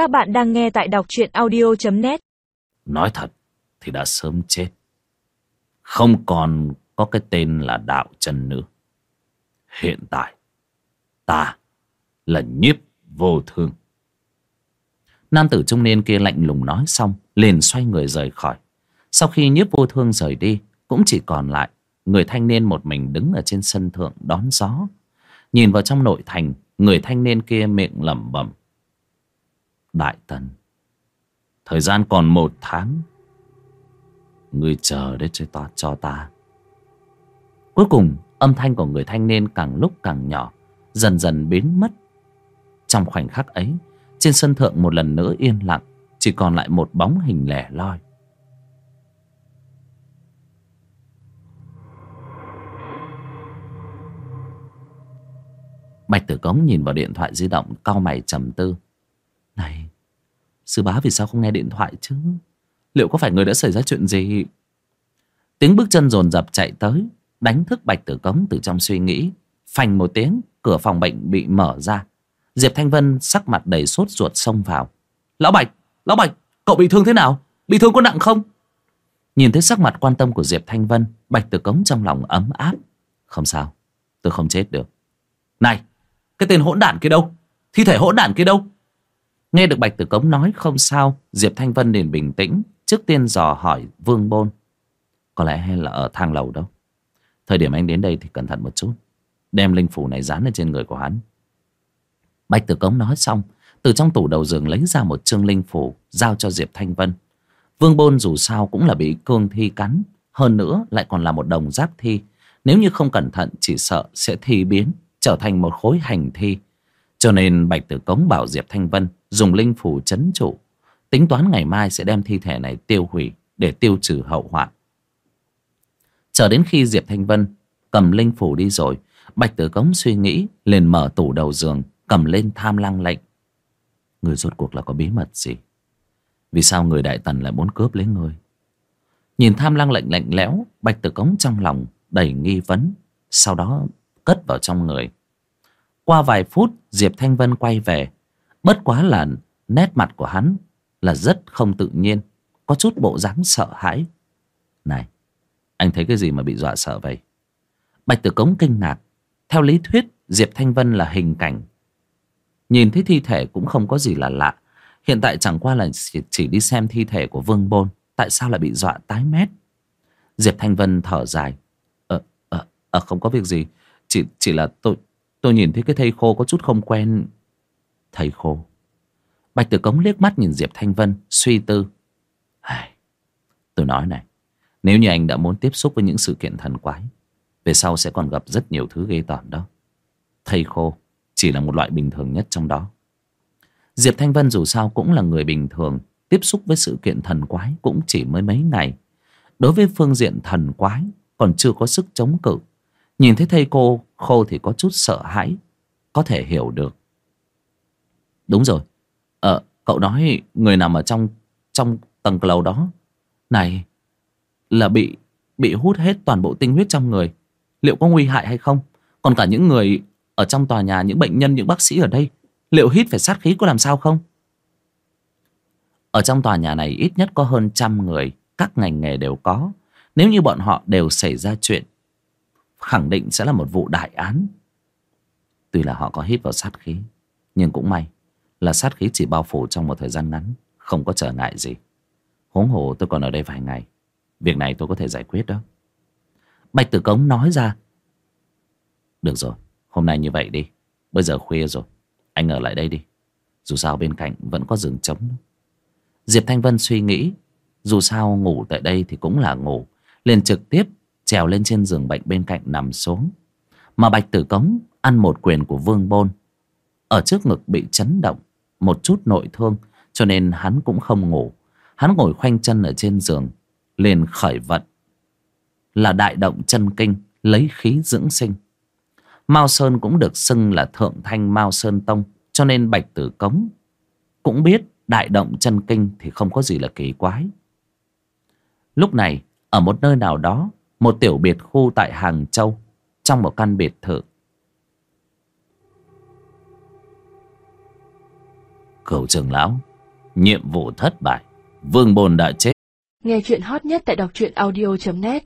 Các bạn đang nghe tại đọc truyện audio.net Nói thật thì đã sớm chết. Không còn có cái tên là đạo trần nữa. Hiện tại, ta là nhiếp vô thương. Nam tử trung niên kia lạnh lùng nói xong, liền xoay người rời khỏi. Sau khi nhiếp vô thương rời đi, cũng chỉ còn lại người thanh niên một mình đứng ở trên sân thượng đón gió. Nhìn vào trong nội thành, người thanh niên kia miệng lẩm bẩm. Đại tần, thời gian còn một tháng. Người chờ đấy cho ta, cho ta. Cuối cùng, âm thanh của người thanh niên càng lúc càng nhỏ, dần dần biến mất. Trong khoảnh khắc ấy, trên sân thượng một lần nữa yên lặng, chỉ còn lại một bóng hình lẻ loi. Bạch Tử Cống nhìn vào điện thoại di động cau mày trầm tư. Này, sư bá vì sao không nghe điện thoại chứ? Liệu có phải người đã xảy ra chuyện gì? Tiếng bước chân rồn rập chạy tới, đánh thức Bạch Tử Cống từ trong suy nghĩ. Phành một tiếng, cửa phòng bệnh bị mở ra. Diệp Thanh Vân sắc mặt đầy sốt ruột xông vào. Lão Bạch, Lão Bạch, cậu bị thương thế nào? Bị thương có nặng không? Nhìn thấy sắc mặt quan tâm của Diệp Thanh Vân, Bạch Tử Cống trong lòng ấm áp. Không sao, tôi không chết được. Này, cái tên hỗn đản kia đâu? Thi thể hỗn đản kia đâu? Nghe được Bạch Tử Cống nói không sao, Diệp Thanh Vân liền bình tĩnh. Trước tiên dò hỏi Vương Bôn. Có lẽ hay là ở thang lầu đâu. Thời điểm anh đến đây thì cẩn thận một chút. Đem linh phủ này dán lên trên người của hắn. Bạch Tử Cống nói xong, từ trong tủ đầu giường lấy ra một chương linh phủ, giao cho Diệp Thanh Vân. Vương Bôn dù sao cũng là bị cương thi cắn, hơn nữa lại còn là một đồng giáp thi. Nếu như không cẩn thận chỉ sợ sẽ thi biến, trở thành một khối hành thi. Cho nên Bạch Tử Cống bảo Diệp Thanh Vân dùng linh phủ chấn trụ, tính toán ngày mai sẽ đem thi thể này tiêu hủy để tiêu trừ hậu hoạn. Chờ đến khi Diệp Thanh Vân cầm linh phủ đi rồi, Bạch Tử Cống suy nghĩ liền mở tủ đầu giường, cầm lên tham lăng lệnh. Người rốt cuộc là có bí mật gì? Vì sao người đại tần lại muốn cướp lấy người? Nhìn tham lăng lệnh lạnh lẽo, Bạch Tử Cống trong lòng đầy nghi vấn, sau đó cất vào trong người. Qua vài phút, Diệp Thanh Vân quay về. Bất quá là nét mặt của hắn là rất không tự nhiên, có chút bộ dáng sợ hãi. Này, anh thấy cái gì mà bị dọa sợ vậy? Bạch Tử Cống kinh ngạc. Theo lý thuyết, Diệp Thanh Vân là hình cảnh. Nhìn thấy thi thể cũng không có gì là lạ. Hiện tại chẳng qua là chỉ đi xem thi thể của Vương Bôn. Tại sao lại bị dọa tái mét? Diệp Thanh Vân thở dài. Ờ, ờ, ờ không có việc gì. Chỉ, chỉ là tôi, tôi nhìn thấy cái thầy khô có chút không quen. Thầy khô. Bạch Tử Cống liếc mắt nhìn Diệp Thanh Vân, suy tư. Tôi nói này, nếu như anh đã muốn tiếp xúc với những sự kiện thần quái, về sau sẽ còn gặp rất nhiều thứ ghê tởm đó. Thầy khô chỉ là một loại bình thường nhất trong đó. Diệp Thanh Vân dù sao cũng là người bình thường, tiếp xúc với sự kiện thần quái cũng chỉ mới mấy ngày. Đối với phương diện thần quái còn chưa có sức chống cự. Nhìn thấy thầy cô khô thì có chút sợ hãi, có thể hiểu được. Đúng rồi, ờ, cậu nói người nằm ở trong trong tầng lầu đó. Này, là bị bị hút hết toàn bộ tinh huyết trong người. Liệu có nguy hại hay không? Còn cả những người ở trong tòa nhà, những bệnh nhân, những bác sĩ ở đây, liệu hít phải sát khí có làm sao không? Ở trong tòa nhà này ít nhất có hơn trăm người, các ngành nghề đều có. Nếu như bọn họ đều xảy ra chuyện, khẳng định sẽ là một vụ đại án. Tuy là họ có hít vào sát khí, nhưng cũng may là sát khí chỉ bao phủ trong một thời gian ngắn, không có trở ngại gì. Huống hồ tôi còn ở đây vài ngày, việc này tôi có thể giải quyết đó. Bạch Tử Cống nói ra. Được rồi, hôm nay như vậy đi. Bây giờ khuya rồi, anh ở lại đây đi. Dù sao bên cạnh vẫn có giường trống. Diệp Thanh Vân suy nghĩ, dù sao ngủ tại đây thì cũng là ngủ. liền trực tiếp trèo lên trên giường bệnh bên cạnh nằm xuống. Mà Bạch Tử Cống ăn một quyền của Vương Bôn. Ở trước ngực bị chấn động, một chút nội thương, cho nên hắn cũng không ngủ. Hắn ngồi khoanh chân ở trên giường, liền khởi vận. Là đại động chân kinh, lấy khí dưỡng sinh. Mao Sơn cũng được xưng là Thượng Thanh Mao Sơn Tông, cho nên Bạch Tử Cống cũng biết đại động chân kinh thì không có gì là kỳ quái. Lúc này, ở một nơi nào đó, một tiểu biệt khu tại Hàng Châu, trong một căn biệt thự. cầu trưởng lão, Nhiệm vụ thất bại Vương Bồn đã chết Nghe chuyện hot nhất tại đọc truyện audio.net